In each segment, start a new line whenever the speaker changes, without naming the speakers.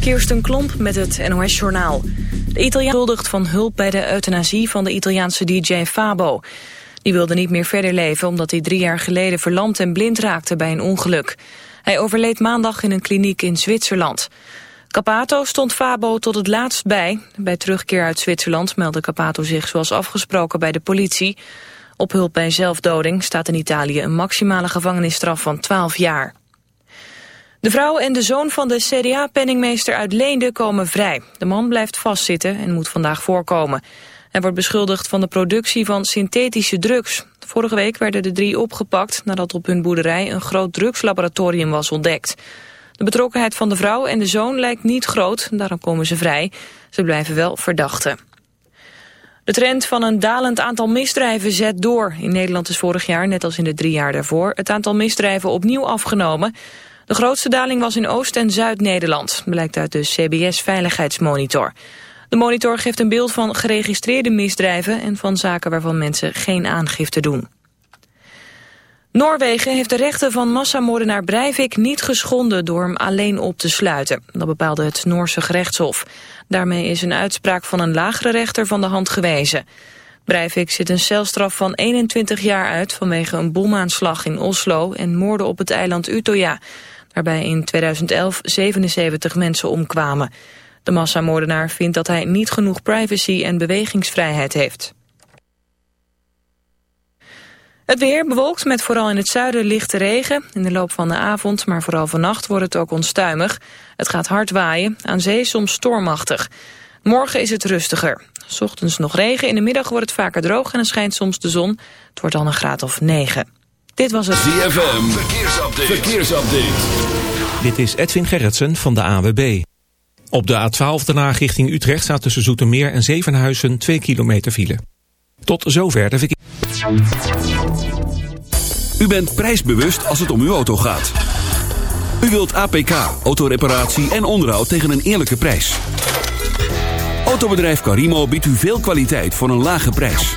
Kirsten Klomp met het NOS-journaal. De Italiaan schuldigt van hulp bij de euthanasie van de Italiaanse DJ Fabo. Die wilde niet meer verder leven omdat hij drie jaar geleden verlamd en blind raakte bij een ongeluk. Hij overleed maandag in een kliniek in Zwitserland. Capato stond Fabo tot het laatst bij. Bij terugkeer uit Zwitserland meldde Capato zich zoals afgesproken bij de politie. Op hulp bij zelfdoding staat in Italië een maximale gevangenisstraf van 12 jaar. De vrouw en de zoon van de CDA-penningmeester uit Leende komen vrij. De man blijft vastzitten en moet vandaag voorkomen. Hij wordt beschuldigd van de productie van synthetische drugs. Vorige week werden de drie opgepakt nadat op hun boerderij een groot drugslaboratorium was ontdekt. De betrokkenheid van de vrouw en de zoon lijkt niet groot, daarom komen ze vrij. Ze blijven wel verdachten. De trend van een dalend aantal misdrijven zet door. In Nederland is vorig jaar, net als in de drie jaar daarvoor, het aantal misdrijven opnieuw afgenomen. De grootste daling was in Oost- en Zuid-Nederland, blijkt uit de CBS Veiligheidsmonitor. De monitor geeft een beeld van geregistreerde misdrijven en van zaken waarvan mensen geen aangifte doen. Noorwegen heeft de rechten van massamoordenaar Breivik niet geschonden door hem alleen op te sluiten. Dat bepaalde het Noorse gerechtshof. Daarmee is een uitspraak van een lagere rechter van de hand gewezen. Breivik zit een celstraf van 21 jaar uit vanwege een bomaanslag in Oslo en moorden op het eiland Utøya waarbij in 2011 77 mensen omkwamen. De massamoordenaar vindt dat hij niet genoeg privacy en bewegingsvrijheid heeft. Het weer bewolkt met vooral in het zuiden lichte regen. In de loop van de avond, maar vooral vannacht wordt het ook onstuimig. Het gaat hard waaien, aan zee soms stormachtig. Morgen is het rustiger. Ochtends nog regen, in de middag wordt het vaker droog en er schijnt soms de zon. Het wordt dan een graad of 9. Dit was het
ZFM, verkeersupdate. verkeersupdate.
Dit is Edwin Gerritsen van de AWB. Op de A12 daarna richting Utrecht staat tussen Zoetermeer en Zevenhuizen 2 kilometer file. Tot zover de verkeer.
U bent prijsbewust als het om uw auto gaat. U wilt APK, autoreparatie en onderhoud tegen een eerlijke prijs. Autobedrijf Carimo biedt u veel kwaliteit voor een lage prijs.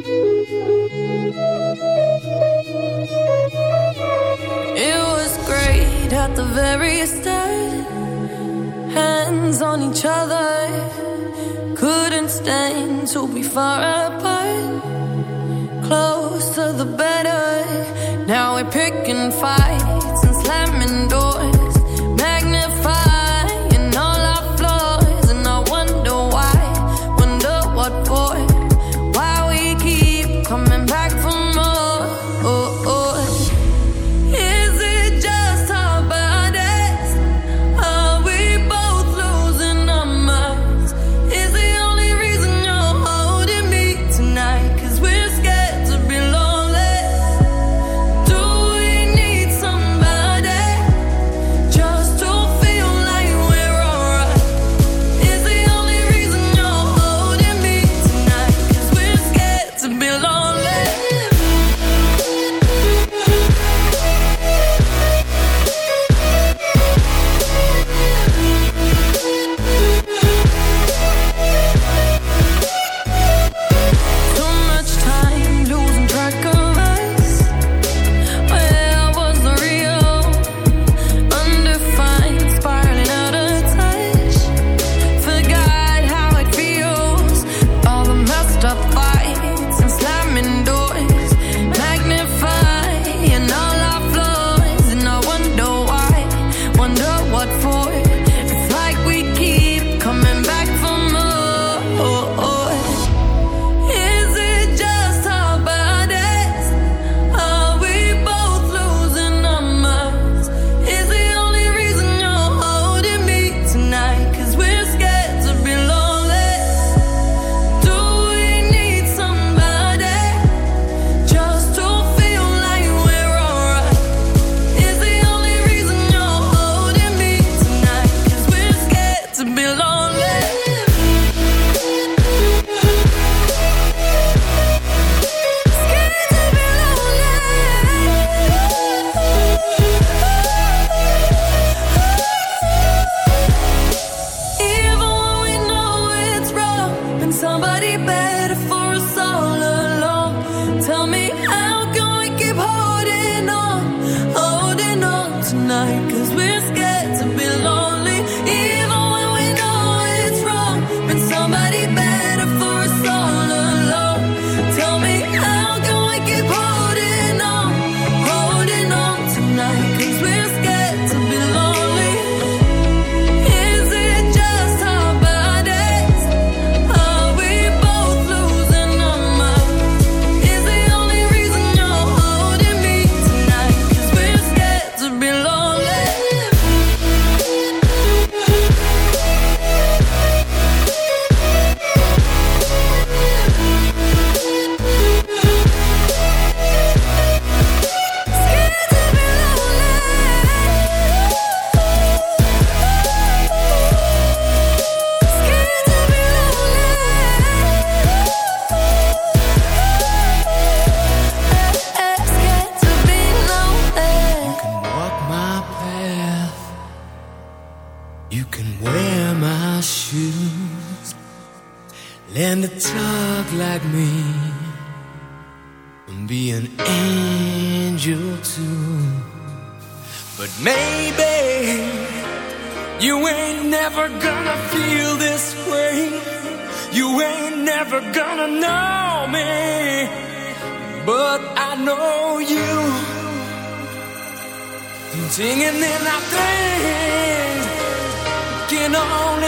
It was great at the very start. Hands on each other. Couldn't stand to be far apart. Closer the better. Now we're picking fights and slamming doors.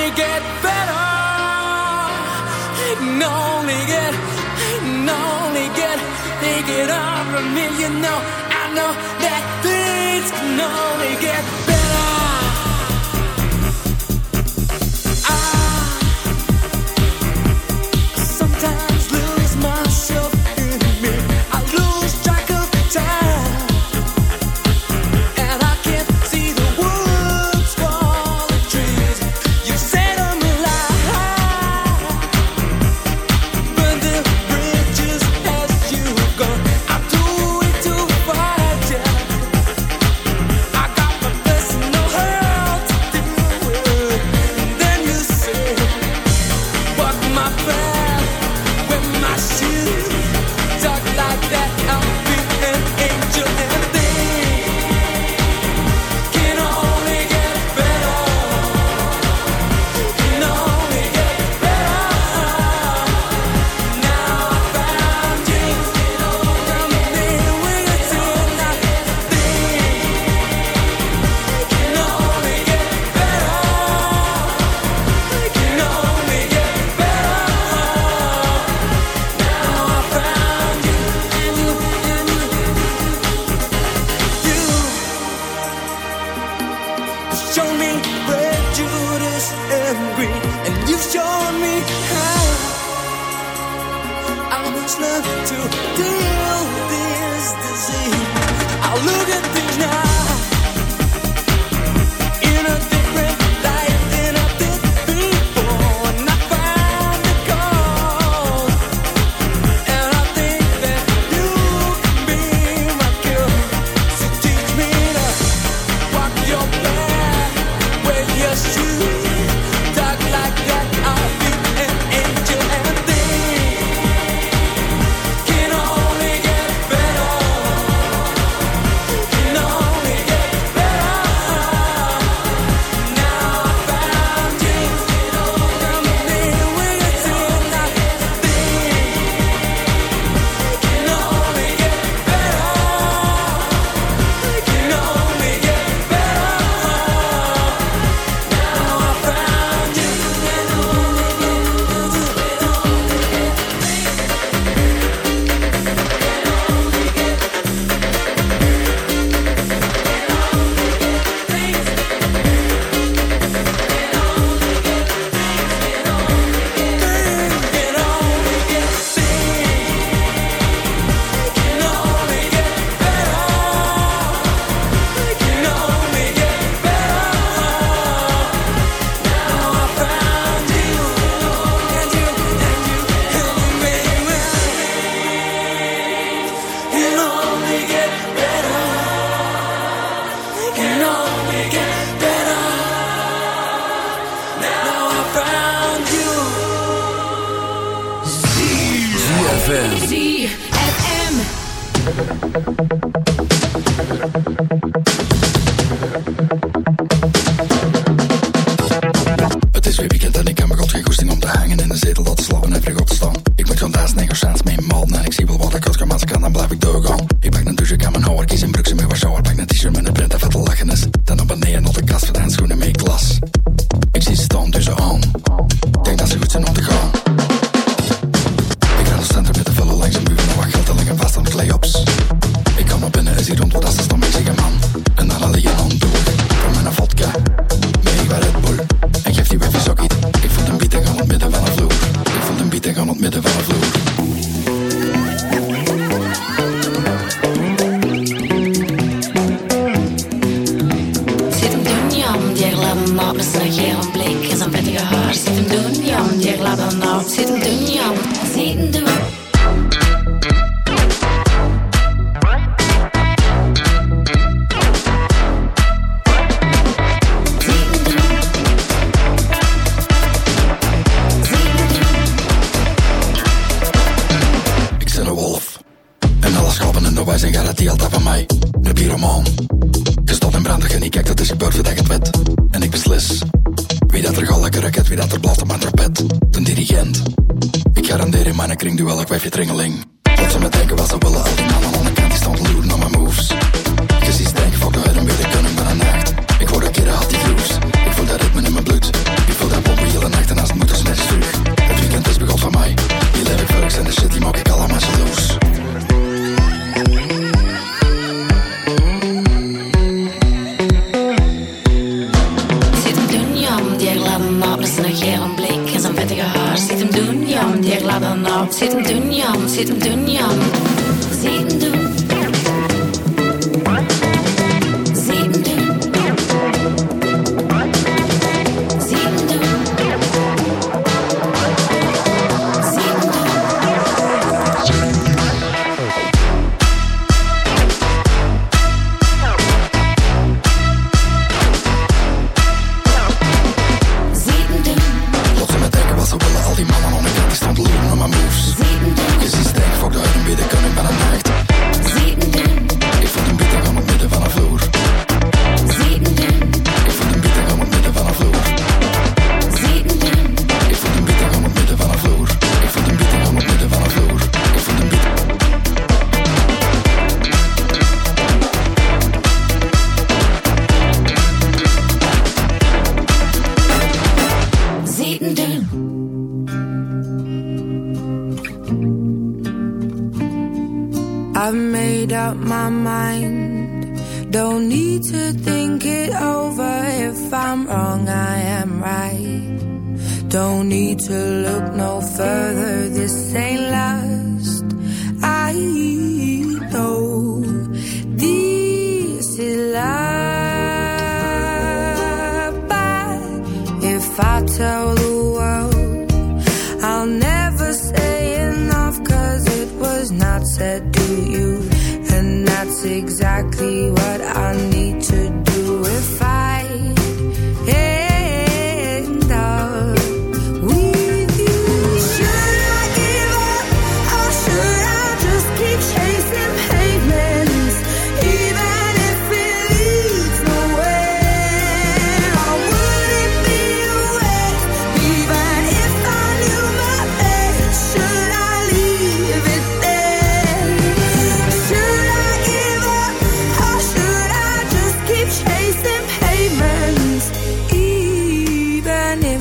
only
get better. It can only get, it can only get, they get over me. You know, I know that things can only get better.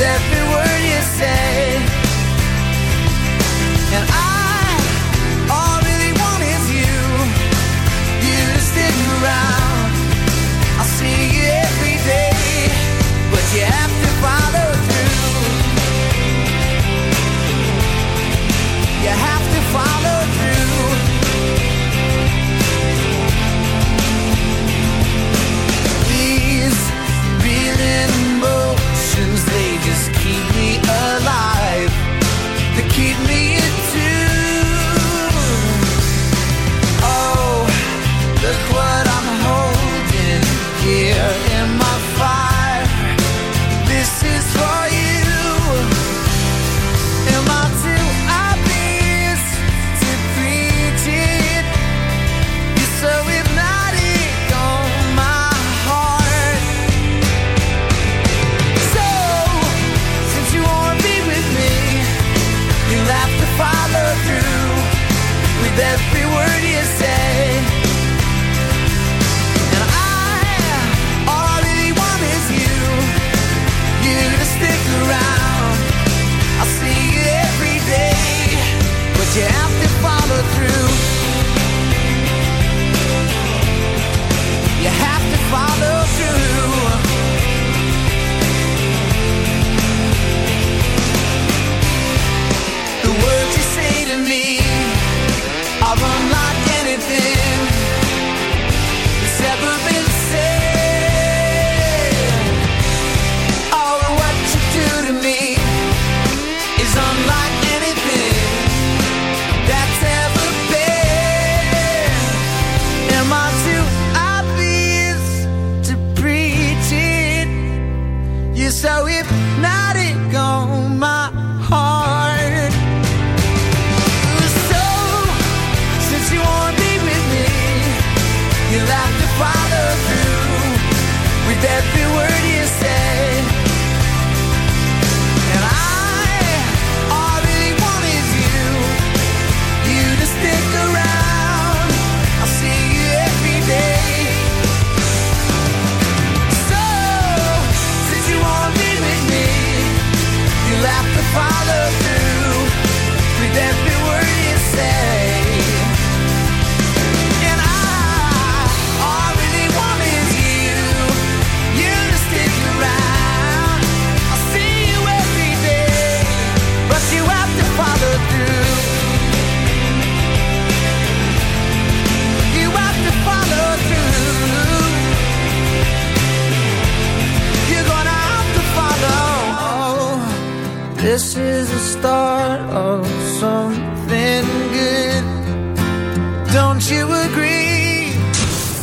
Every word you say.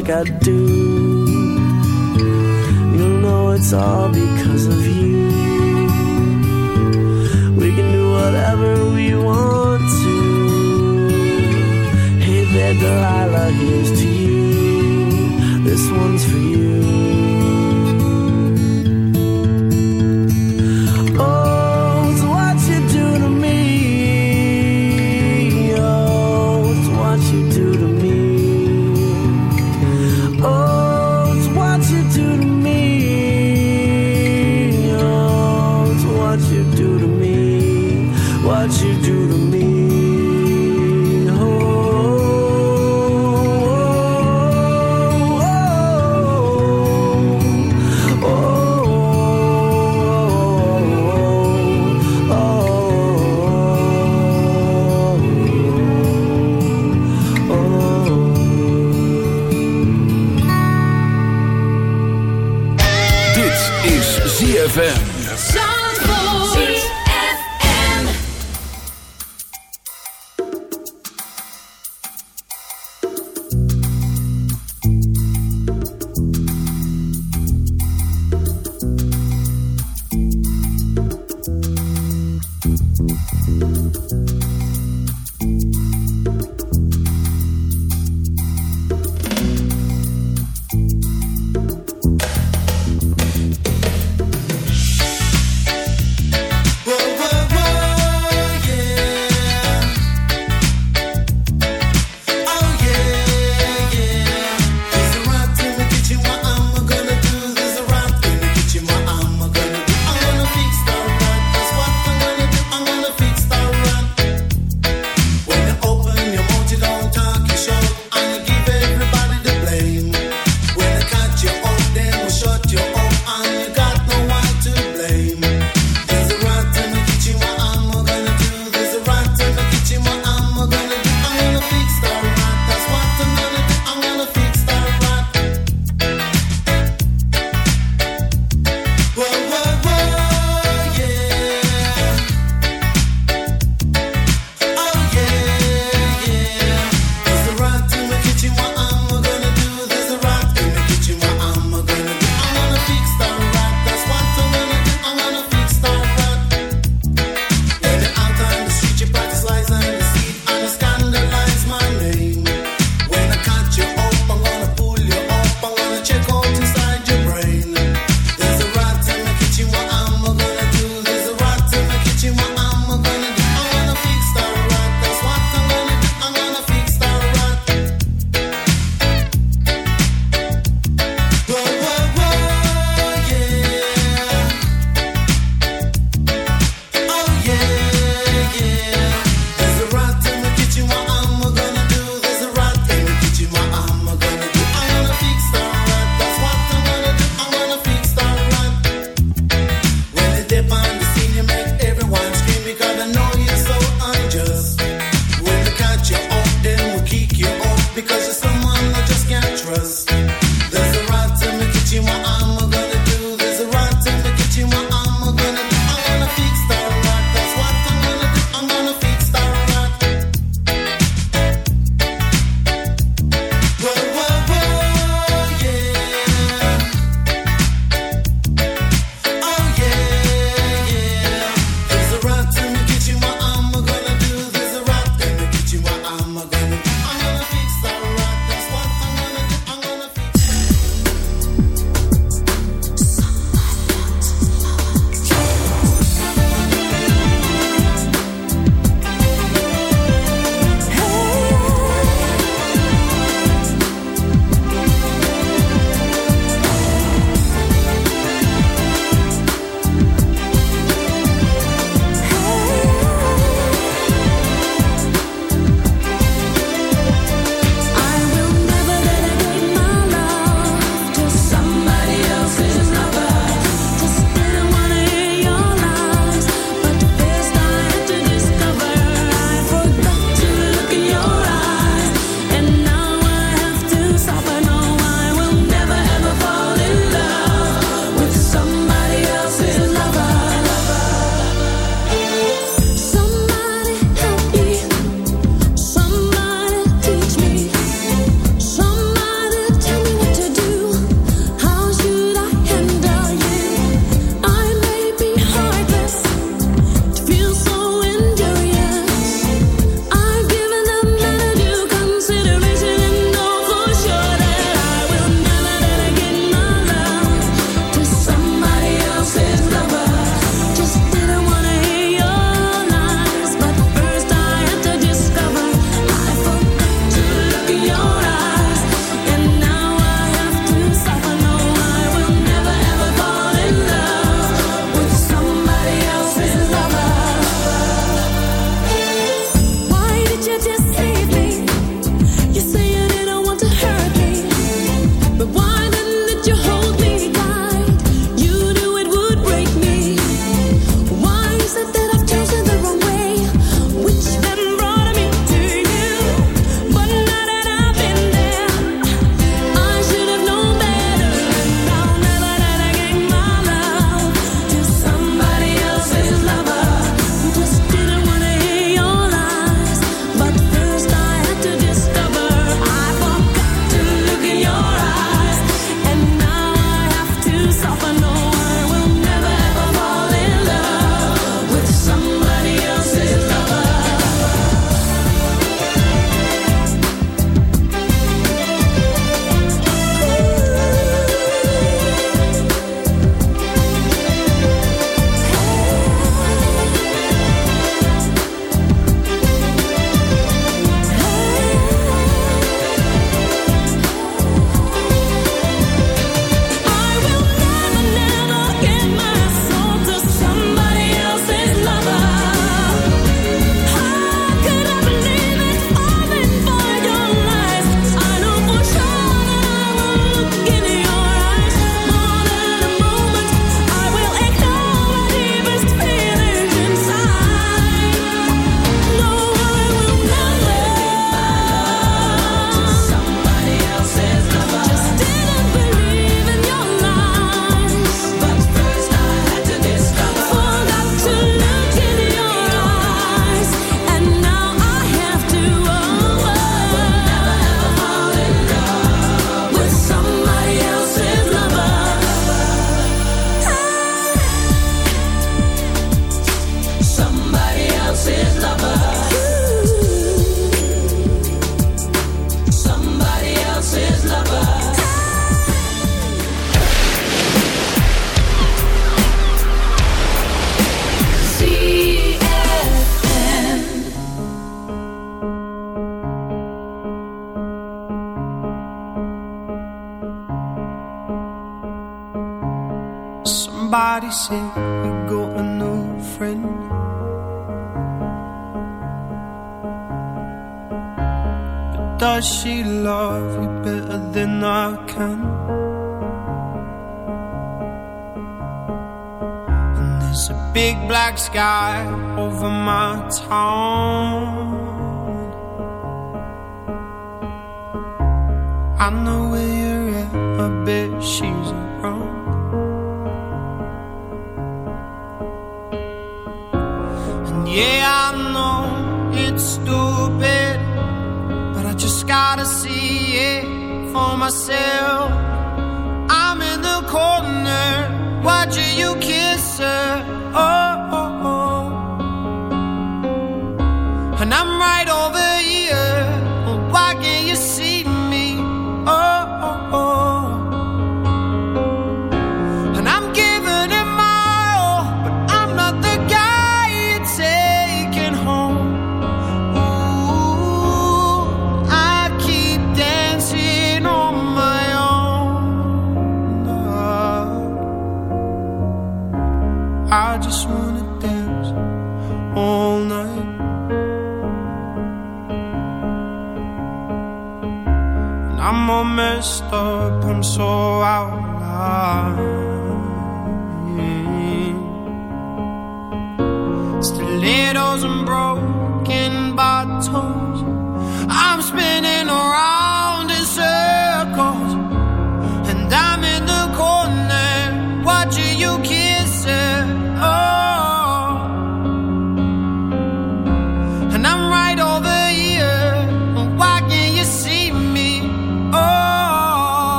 like I do. You'll know it's all because of you. We can do whatever we want to. Hey there, Delilah, here's to you. This one's for you.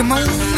On, come